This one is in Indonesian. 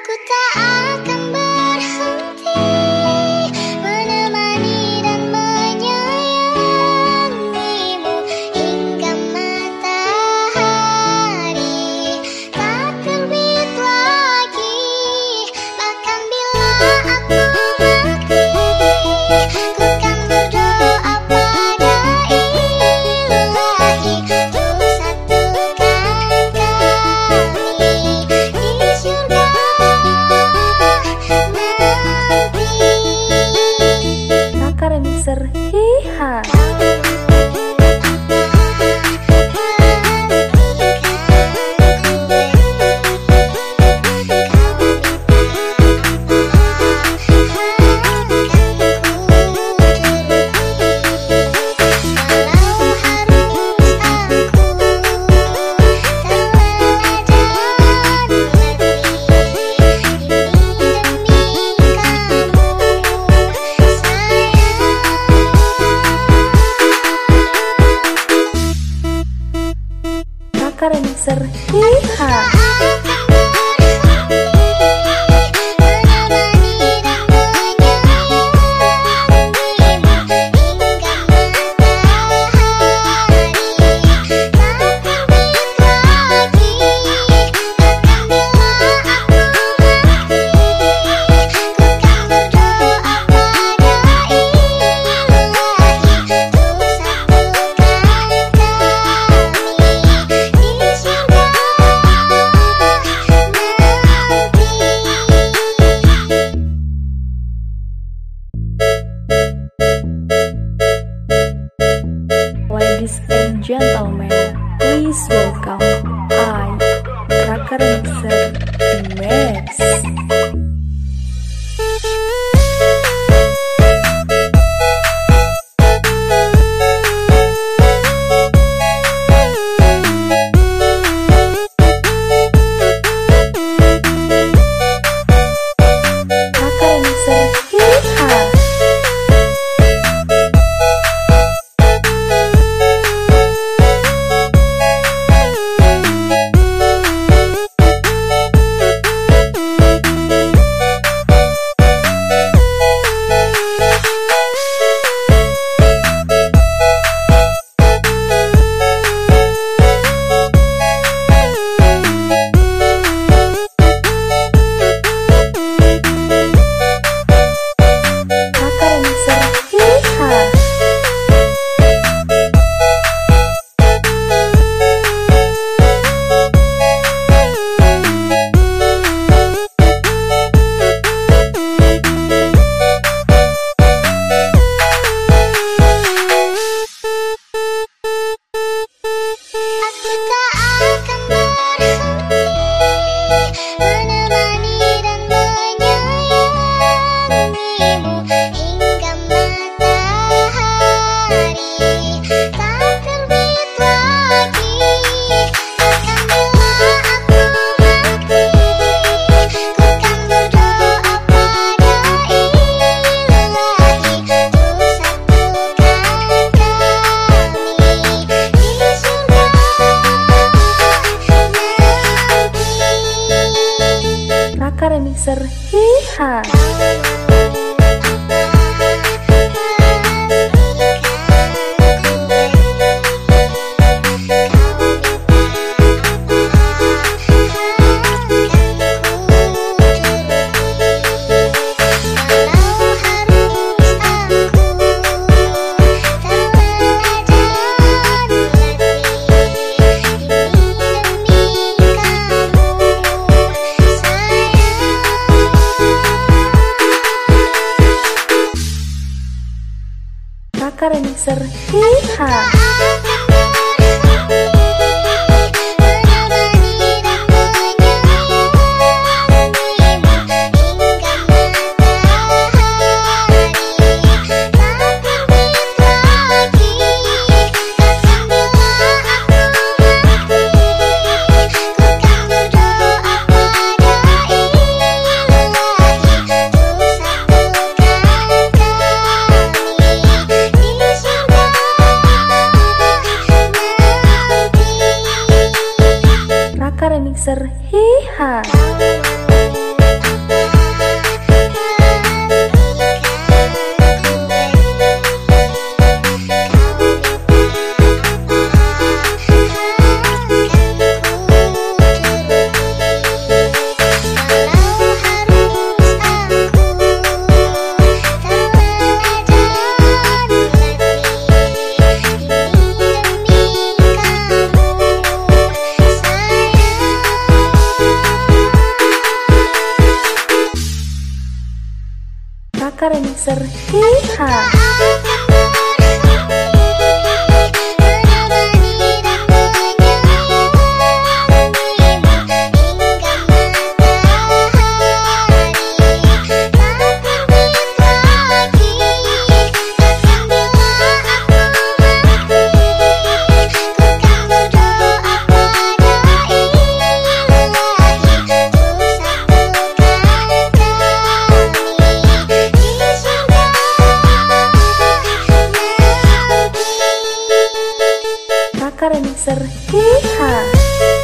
Aku gentlemen, please welcome I, Prakaran Sir, Mayor. serhihan. Remixer. Hiha. Kakak Remixer. Hiha. Kakak remixer hiha